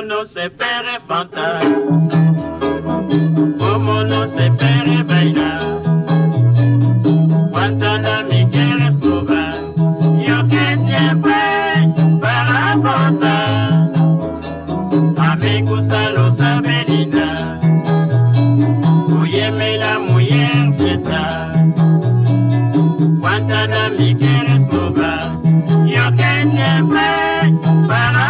No se fantasma, como no se pere bailar. Cuánta me quieres probar, yo que siempre para gozar. A mí gusta los avenidas, óyeme la mujer fiesta. Cuánta me quieres probar, yo que siempre para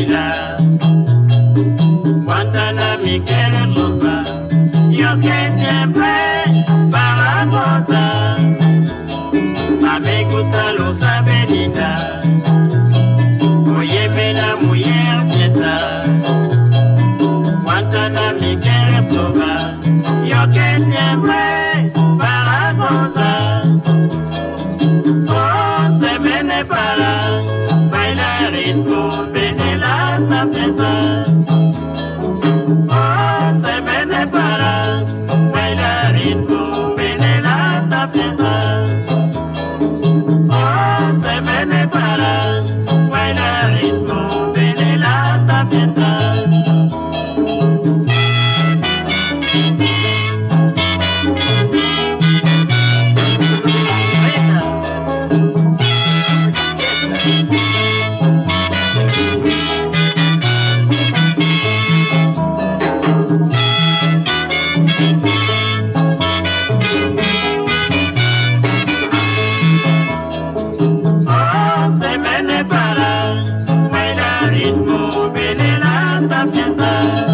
bailar. Cuánta me quieres robar, yo que siempre para gozar. A mí gusta los avenidas, óyeme la mujer fiesta. Cuánta me quieres robar, yo que siempre para gozar. Santa Teresa. Thank you.